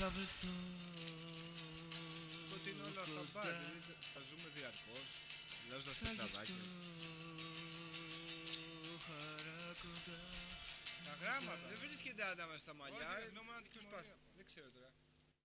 θα βρεθώ. Ότι είναι όλα αυτά δηλαδή, θα ζούμε διαρκώς Αλλάζοντας τα κλαδάκια Τα γράμματα, δεν βρίσκεται άντα μέσα στα μαλλιά. Νόμω να